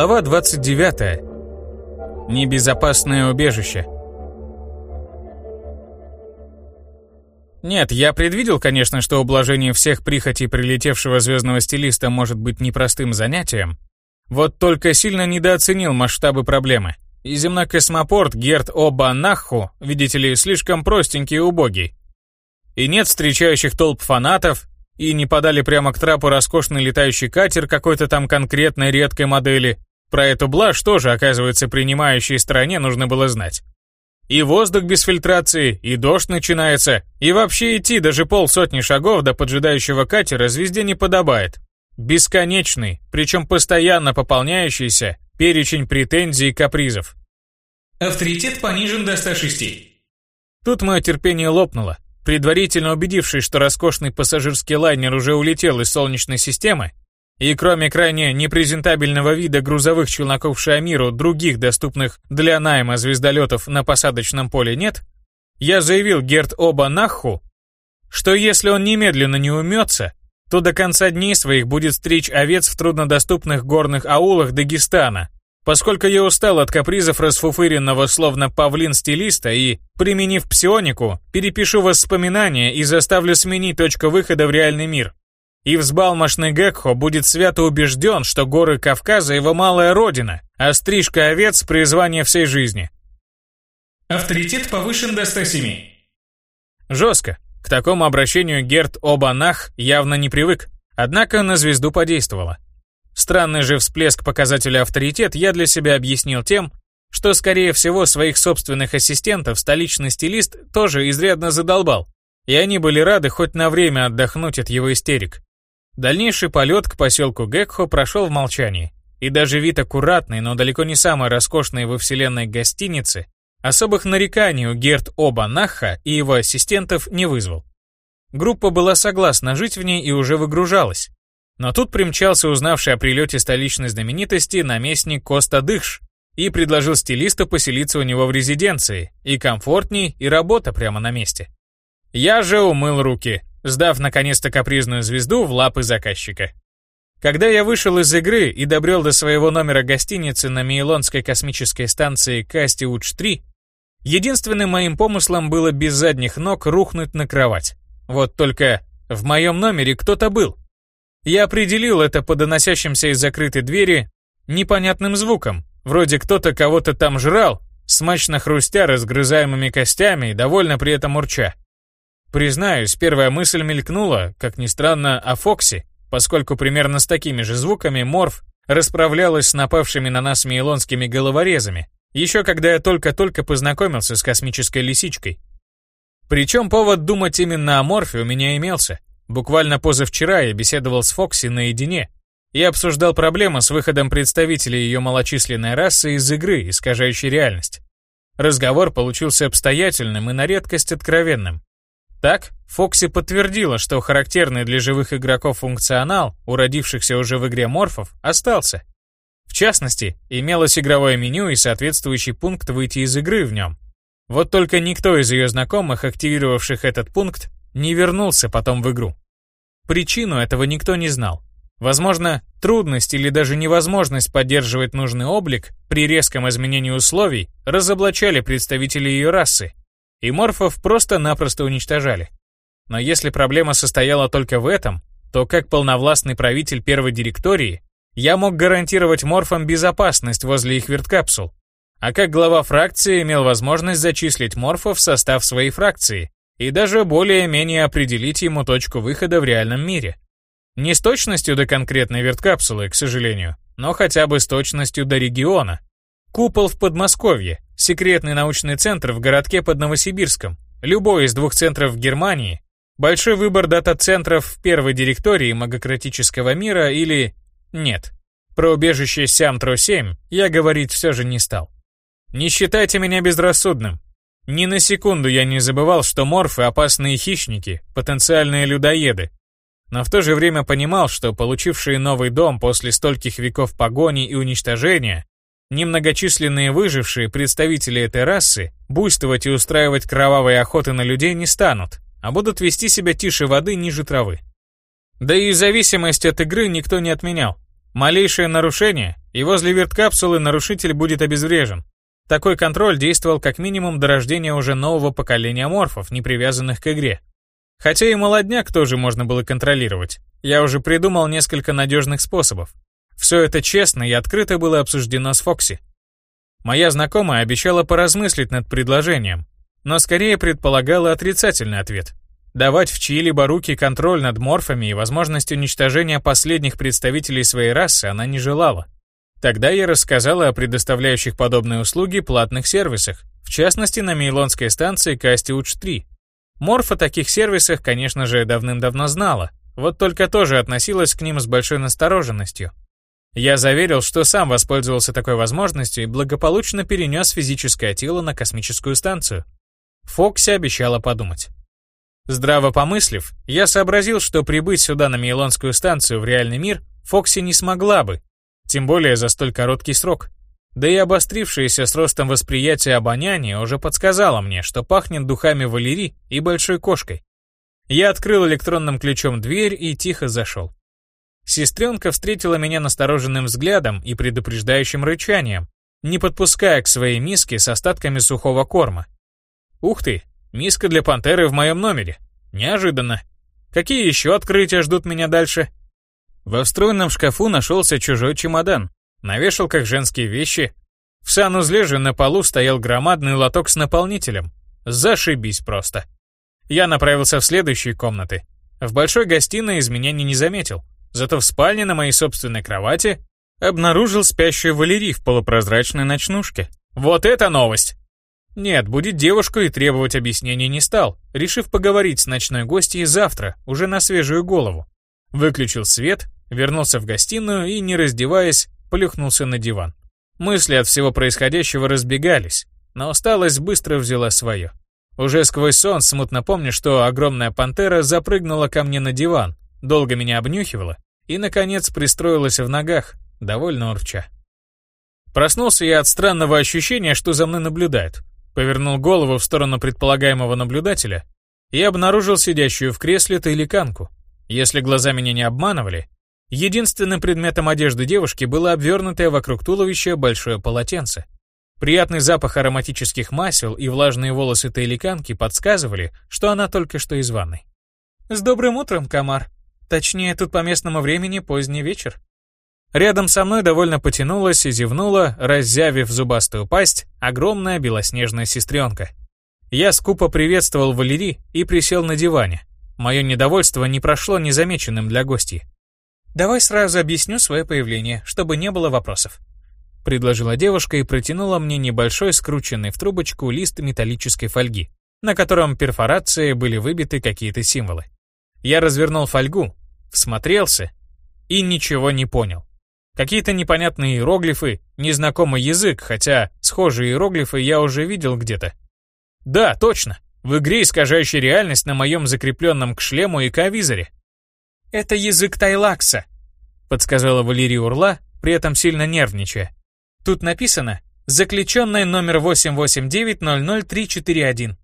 Глава 29. Небезопасное убежище. Нет, я предвидел, конечно, что ублажение всех прихотей прилетевшего звездного стилиста может быть непростым занятием. Вот только сильно недооценил масштабы проблемы. И земной космопорт Герт Оба Наху, видите ли, слишком простенький и убогий. И нет встречающих толп фанатов, и не подали прямо к трапу роскошный летающий катер какой-то там конкретной редкой модели. Про эту блажь тоже, оказывается, принимающей стороне нужно было знать. И воздух без фильтрации, и дождь начинается, и вообще идти даже полсотни шагов до поджидающего катера звезде не подобает. Бесконечный, причем постоянно пополняющийся, перечень претензий и капризов. Авторитет понижен до 106. Тут мое терпение лопнуло. Предварительно убедившись, что роскошный пассажирский лайнер уже улетел из Солнечной системы, и кроме крайне непрезентабельного вида грузовых челноков Шиамиру других доступных для найма звездолетов на посадочном поле нет, я заявил Герт Оба Наху, что если он немедленно не умется, то до конца дней своих будет стричь овец в труднодоступных горных аулах Дагестана, Поскольку я устал от капризов расфуфыренного словно павлин-стилиста и, применив псионику, перепишу воспоминания и заставлю сменить точку выхода в реальный мир. И взбалмошный Гекхо будет свято убежден, что горы Кавказа его малая родина, а стрижка овец – призвание всей жизни. Авторитет повышен до 107. Жестко. К такому обращению Герт Обанах явно не привык, однако на звезду подействовало. Странный же всплеск показателя авторитет я для себя объяснил тем, что, скорее всего, своих собственных ассистентов столичный стилист тоже изрядно задолбал, и они были рады хоть на время отдохнуть от его истерик. Дальнейший полет к поселку Гекхо прошел в молчании, и даже вид аккуратной, но далеко не самой роскошной во вселенной гостиницы особых нареканий у Герт Оба Наха и его ассистентов не вызвал. Группа была согласна жить в ней и уже выгружалась, но тут примчался узнавший о прилете столичной знаменитости наместник Коста Дыхш и предложил стилисту поселиться у него в резиденции, и комфортней, и работа прямо на месте. Я же умыл руки, сдав наконец-то капризную звезду в лапы заказчика. Когда я вышел из игры и добрел до своего номера гостиницы на Мейлонской космической станции Кастиуч-3, единственным моим помыслом было без задних ног рухнуть на кровать. Вот только в моем номере кто-то был. Я определил это по доносящимся из закрытой двери непонятным звуком, вроде кто-то кого-то там жрал, смачно хрустя разгрызаемыми костями и довольно при этом урча. Признаюсь, первая мысль мелькнула, как ни странно, о Фокси, поскольку примерно с такими же звуками Морф расправлялась с напавшими на нас мейлонскими головорезами, еще когда я только-только познакомился с космической лисичкой. Причем повод думать именно о Морфе у меня имелся. Буквально позавчера я беседовал с Фокси наедине и обсуждал проблемы с выходом представителей ее малочисленной расы из игры, искажающей реальность. Разговор получился обстоятельным и на редкость откровенным. Так, Фокси подтвердила, что характерный для живых игроков функционал, у родившихся уже в игре морфов, остался. В частности, имелось игровое меню и соответствующий пункт выйти из игры в нем. Вот только никто из ее знакомых, активировавших этот пункт, не вернулся потом в игру. Причину этого никто не знал. Возможно, трудность или даже невозможность поддерживать нужный облик при резком изменении условий разоблачали представителей ее расы, и морфов просто-напросто уничтожали. Но если проблема состояла только в этом, то как полновластный правитель первой директории я мог гарантировать морфам безопасность возле их верткапсул, а как глава фракции имел возможность зачислить морфов в состав своей фракции, и даже более-менее определить ему точку выхода в реальном мире. Не с точностью до конкретной верткапсулы, к сожалению, но хотя бы с точностью до региона. Купол в Подмосковье, секретный научный центр в городке под Новосибирском, любой из двух центров в Германии, большой выбор дата-центров в первой директории магократического мира или... Нет. Про убежище Сямтро-7 я говорить все же не стал. Не считайте меня безрассудным. Ни на секунду я не забывал, что морфы — опасные хищники, потенциальные людоеды. Но в то же время понимал, что получившие новый дом после стольких веков погони и уничтожения, немногочисленные выжившие представители этой расы буйствовать и устраивать кровавые охоты на людей не станут, а будут вести себя тише воды ниже травы. Да и зависимость от игры никто не отменял. Малейшее нарушение, и возле верткапсулы нарушитель будет обезврежен. Такой контроль действовал как минимум до рождения уже нового поколения морфов, не привязанных к игре. Хотя и молодняк тоже можно было контролировать. Я уже придумал несколько надежных способов. Все это честно и открыто было обсуждено с Фокси. Моя знакомая обещала поразмыслить над предложением, но скорее предполагала отрицательный ответ. Давать в чьи-либо руки контроль над морфами и возможность уничтожения последних представителей своей расы она не желала. Тогда я рассказала о предоставляющих подобные услуги платных сервисах, в частности на Мейлонской станции Кастиуч-3. Морф о таких сервисах, конечно же, давным-давно знала, вот только тоже относилась к ним с большой настороженностью. Я заверил, что сам воспользовался такой возможностью и благополучно перенес физическое тело на космическую станцию. Фокси обещала подумать. Здраво помыслив, я сообразил, что прибыть сюда на Мейлонскую станцию в реальный мир Фокси не смогла бы, тем более за столь короткий срок. Да и обострившееся с ростом восприятия обоняния уже подсказало мне, что пахнет духами Валерии и большой кошкой. Я открыл электронным ключом дверь и тихо зашел. Сестренка встретила меня настороженным взглядом и предупреждающим рычанием, не подпуская к своей миске с остатками сухого корма. Ух ты, миска для пантеры в моем номере. Неожиданно. Какие еще открытия ждут меня дальше? Во встроенном шкафу нашелся чужой чемодан. На вешалках женские вещи. В санузле же на полу стоял громадный лоток с наполнителем. Зашибись просто. Я направился в следующие комнаты. В большой гостиной изменений не заметил. Зато в спальне на моей собственной кровати обнаружил спящую Валерий в полупрозрачной ночнушке. Вот это новость! Нет, будет девушку и требовать объяснений не стал, решив поговорить с ночной гостьей завтра, уже на свежую голову. Выключил свет, вернулся в гостиную и, не раздеваясь, плюхнулся на диван. Мысли от всего происходящего разбегались, но усталость быстро взяла свое. Уже сквозь сон смутно помню, что огромная пантера запрыгнула ко мне на диван, долго меня обнюхивала и, наконец, пристроилась в ногах, довольно урча. Проснулся я от странного ощущения, что за мной наблюдают. Повернул голову в сторону предполагаемого наблюдателя и обнаружил сидящую в кресле тайликанку. Если глаза меня не обманывали, единственным предметом одежды девушки было обвернутое вокруг туловища большое полотенце. Приятный запах ароматических масел и влажные волосы тайликанки подсказывали, что она только что из ванной. «С добрым утром, Камар. Точнее, тут по местному времени поздний вечер». Рядом со мной довольно потянулась и зевнула, раззявив зубастую пасть, огромная белоснежная сестренка. Я скупо приветствовал Валерий и присел на диване. Мое недовольство не прошло незамеченным для гостей. «Давай сразу объясню свое появление, чтобы не было вопросов», — предложила девушка и протянула мне небольшой скрученный в трубочку лист металлической фольги, на котором перфорации были выбиты какие-то символы. Я развернул фольгу, всмотрелся и ничего не понял. Какие-то непонятные иероглифы, незнакомый язык, хотя схожие иероглифы я уже видел где-то. Да, точно, в игре, искажающей реальность на моем закрепленном к шлему и ковизоре. «Это язык Тайлакса», — подсказала Валерия Урла, при этом сильно нервничая. «Тут написано «Заключенная номер 889-00341».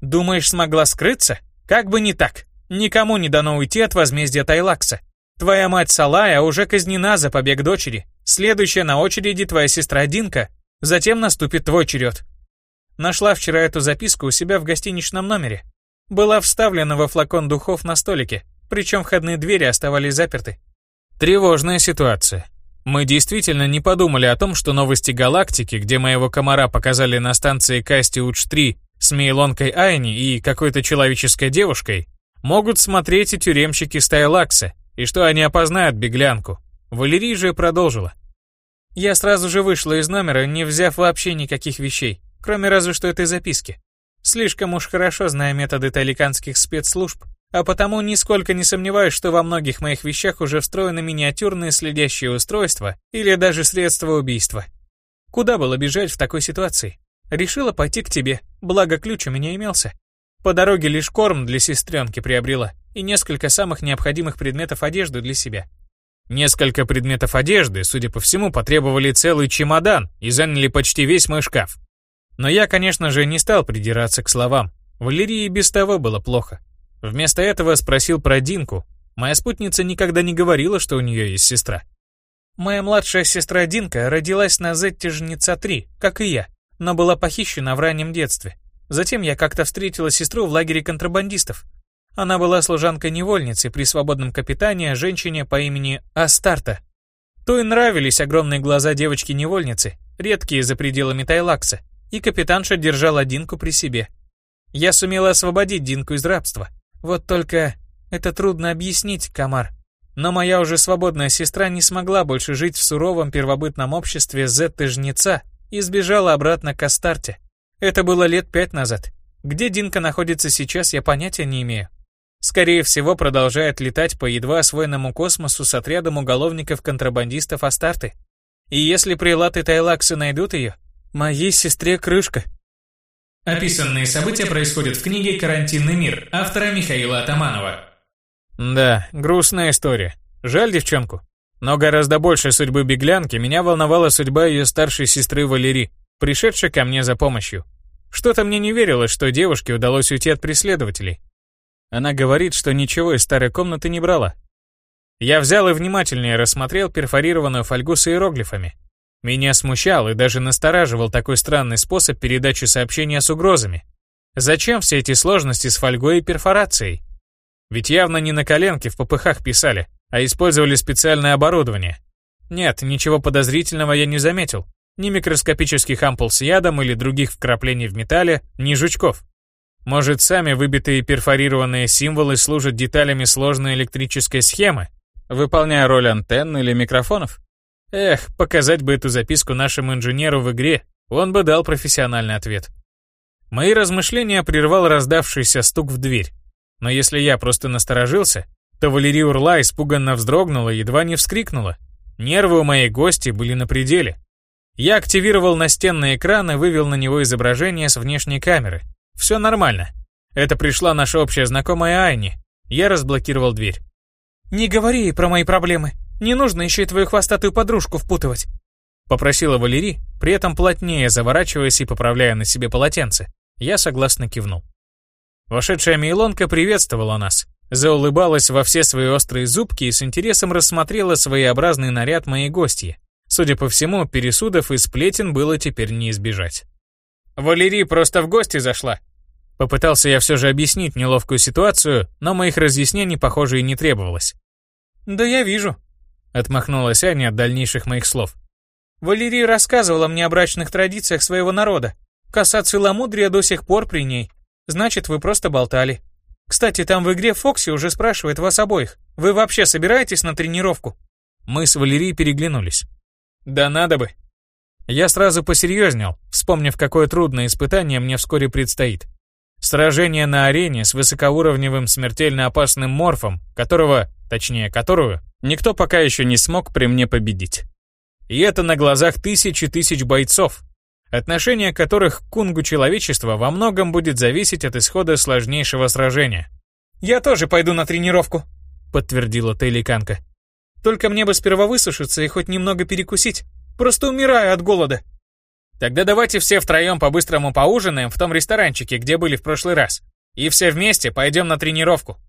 Думаешь, смогла скрыться? Как бы не так. Никому не дано уйти от возмездия Тайлакса. Твоя мать Салая уже казнена за побег дочери. Следующая на очереди твоя сестра Динка. Затем наступит твой черед. Нашла вчера эту записку у себя в гостиничном номере. Была вставлена во флакон духов на столике, причем входные двери оставались заперты. Тревожная ситуация. Мы действительно не подумали о том, что новости галактики, где моего комара показали на станции Касти Уч-3 с Мейлонкой Айни и какой-то человеческой девушкой, могут смотреть и тюремщики Стайлакса, и что они опознают беглянку. Валерий же продолжила. Я сразу же вышла из номера, не взяв вообще никаких вещей кроме разве что этой записки. Слишком уж хорошо знаю методы таликанских спецслужб, а потому нисколько не сомневаюсь, что во многих моих вещах уже встроены миниатюрные следящие устройства или даже средства убийства. Куда было бежать в такой ситуации? Решила пойти к тебе, благо ключ у меня имелся. По дороге лишь корм для сестренки приобрела и несколько самых необходимых предметов одежды для себя. Несколько предметов одежды, судя по всему, потребовали целый чемодан и заняли почти весь мой шкаф. Но я, конечно же, не стал придираться к словам. Валерии без того было плохо. Вместо этого спросил про Динку. Моя спутница никогда не говорила, что у нее есть сестра. Моя младшая сестра Динка родилась на Зетте Жнеца-3, как и я, но была похищена в раннем детстве. Затем я как-то встретила сестру в лагере контрабандистов. Она была служанкой-невольницей при свободном капитане, женщине по имени Астарта. То и нравились огромные глаза девочки-невольницы, редкие за пределами Тайлакса, и капитанша держала Динку при себе. Я сумела освободить Динку из рабства. Вот только это трудно объяснить, Камар. Но моя уже свободная сестра не смогла больше жить в суровом первобытном обществе Зетты-жнеца и сбежала обратно к Астарте. Это было лет пять назад. Где Динка находится сейчас, я понятия не имею. Скорее всего, продолжает летать по едва освоенному космосу с отрядом уголовников-контрабандистов Астарты. И если прилаты Тайлаксы найдут ее, моей сестре крышка. Описанные события происходят в книге «Карантинный мир» автора Михаила Атаманова. Да, грустная история. Жаль девчонку. Но гораздо больше судьбы беглянки меня волновала судьба ее старшей сестры Валерии, пришедшей ко мне за помощью. Что-то мне не верилось, что девушке удалось уйти от преследователей. Она говорит, что ничего из старой комнаты не брала. Я взял и внимательнее рассмотрел перфорированную фольгу с иероглифами. Меня смущал и даже настораживал такой странный способ передачи сообщения с угрозами. Зачем все эти сложности с фольгой и перфорацией? Ведь явно не на коленке в попыхах писали, а использовали специальное оборудование. Нет, ничего подозрительного я не заметил. Ни микроскопических ампул с ядом или других вкраплений в металле, ни жучков. Может, сами выбитые перфорированные символы служат деталями сложной электрической схемы, выполняя роль антенн или микрофонов? Эх, показать бы эту записку нашему инженеру в игре, он бы дал профессиональный ответ. Мои размышления прервал раздавшийся стук в дверь. Но если я просто насторожился, то Валерия Урла испуганно вздрогнула и едва не вскрикнула. Нервы у моей гости были на пределе. Я активировал настенный экран и вывел на него изображение с внешней камеры. Все нормально. Это пришла наша общая знакомая Айни. Я разблокировал дверь. «Не говори про мои проблемы. Не нужно еще и твою хвостатую подружку впутывать», попросила Валерий, при этом плотнее заворачиваясь и поправляя на себе полотенце. Я согласно кивнул. Вошедшая Мейлонка приветствовала нас, заулыбалась во все свои острые зубки и с интересом рассмотрела своеобразный наряд моей гостьи. Судя по всему, пересудов и сплетен было теперь не избежать. «Валерий просто в гости зашла». Попытался я все же объяснить неловкую ситуацию, но моих разъяснений, похоже, и не требовалось. «Да я вижу», — отмахнулась Аня от дальнейших моих слов. «Валерия рассказывала мне о брачных традициях своего народа. Коса целомудрия до сих пор при ней. Значит, вы просто болтали. Кстати, там в игре Фокси уже спрашивает вас обоих. Вы вообще собираетесь на тренировку? Мы с Валерией переглянулись. Да надо бы. Я сразу посерьезнел, вспомнив, какое трудное испытание мне вскоре предстоит. Сражение на арене с высокоуровневым смертельно опасным морфом, которого, точнее, которую, никто пока еще не смог при мне победить. И это на глазах тысячи тысяч бойцов, отношение которых к кунгу человечества во многом будет зависеть от исхода сложнейшего сражения. «Я тоже пойду на тренировку», — подтвердила Тейликанка. «Только мне бы сперва высушиться и хоть немного перекусить. Просто умираю от голода». «Тогда давайте все втроем по-быстрому поужинаем в том ресторанчике, где были в прошлый раз. И все вместе пойдем на тренировку»,